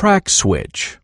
track switch.